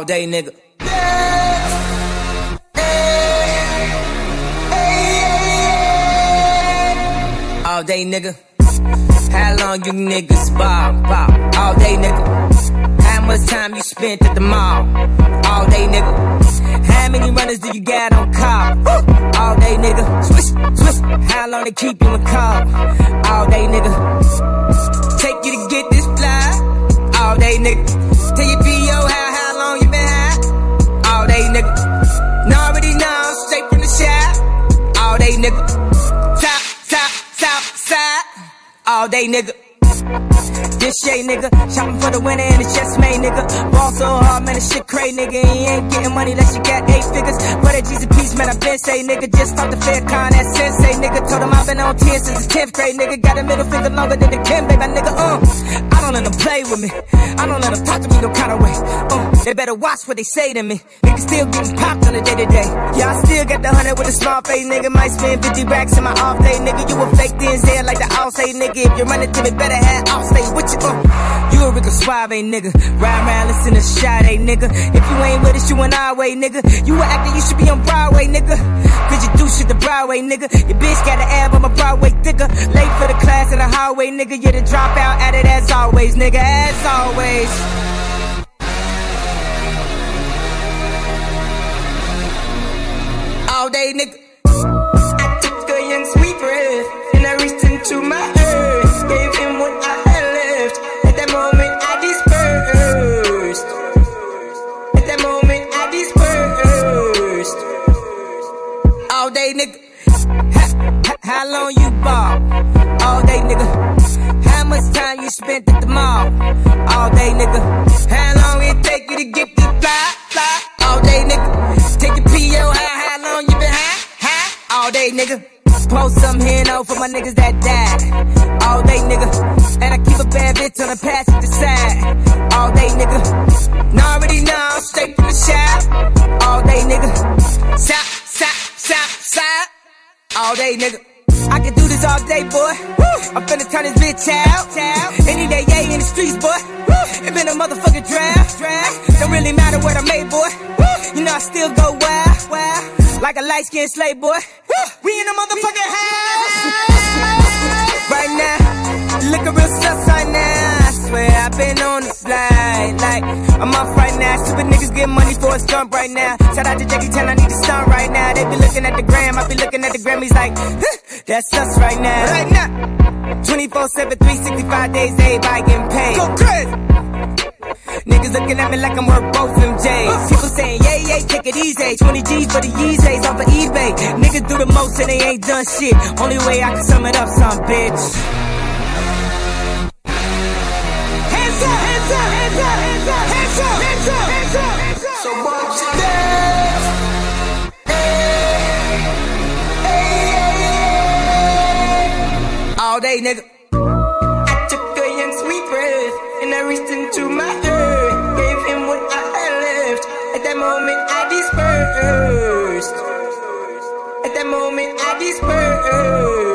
All day, nigga. All day, nigga. How long you niggas ball, ball? All day, nigga. How much time you spent at the mall? All day, nigga. How many runners do you got on call? All day, nigga. Swish, swish. How long they keep you in call? All day, nigga. Take you to get this fly? All day, nigga. All day, nigga. This shit, nigga. Shopping for the winner and it's just made, nigga. Ball so hard, man, this shit crazy, nigga. You ain't getting money unless you got eight figures. For that G's a piece, man, I been say, nigga. Just talked to Farrakhan, that sensei, nigga. Told him I've been on 10 since the 10th grade, nigga. Got a middle finger longer than the Kim, baby, nigga. Uh, I don't let them play with me. I don't let them talk to me no kind of way. Uh, they better watch what they say to me. Nigga still getting popped on the day to day. Yeah, I still got the hundred with a small face, nigga. Might spend 50 racks in my off day, nigga. You a fake Denzel like the all say, nigga. If you run it to me, better have I'll stay with you. Uh. You a Rico Suave, nigga. Ride around, listen to Sade, nigga. If you ain't with us, you an our way, nigga. You a actor, you should be on Broadway, nigga. Cause you do shit the Broadway, nigga. Your bitch got an ab my Broadway thicker. Late for the class in the hallway, nigga. You're the dropout at it as always, nigga. As always. All day, nigga. Day, nigga. How long you ball? All day, nigga. How much time you spent at the mall? All day, nigga. How long it take you to get the fly, fly? All day, nigga. Take the PO, how, how long you been high, high? All day, nigga. Post some here now for my niggas that died. All day, nigga. And I keep a bad bitch on the passenger All day, nigga. I can do this all day, boy. I'm finna turn this bitch out. Any day, yeah, in the streets, boy. It been a motherfucking draft. Don't really matter what I made, boy. You know I still go wild, wild. Like a light skinned slave, boy. We in the motherfucking house. Right now, looking real sus right now. I swear I've been on the fly. Like, I'm off right now. Stupid niggas get money for a stunt right now. Shout out to Jackie Chan, I need a stunt right now. They be looking at the gram, I be looking at the Grammys like, huh, that's us right now. Right now. 24 7, 365 days, everybody getting paid. Go crazy. Niggas looking at me like I'm worth both them J's. Uh. People saying, yeah, yeah, take it easy. 20 G's for the Yeezys off of eBay. Niggas do the most and they ain't done shit. Only way I can sum it up, some bitch. Nigga. I took a young sweet breath and I reached into my earth. Gave him what I had left. At that moment, I dispersed. At that moment, I dispersed.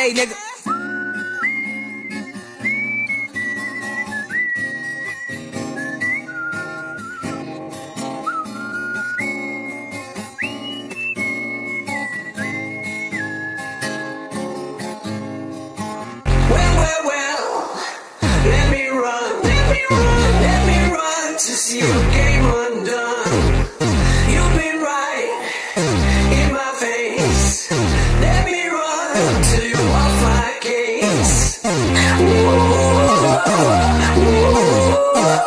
Day, nigga.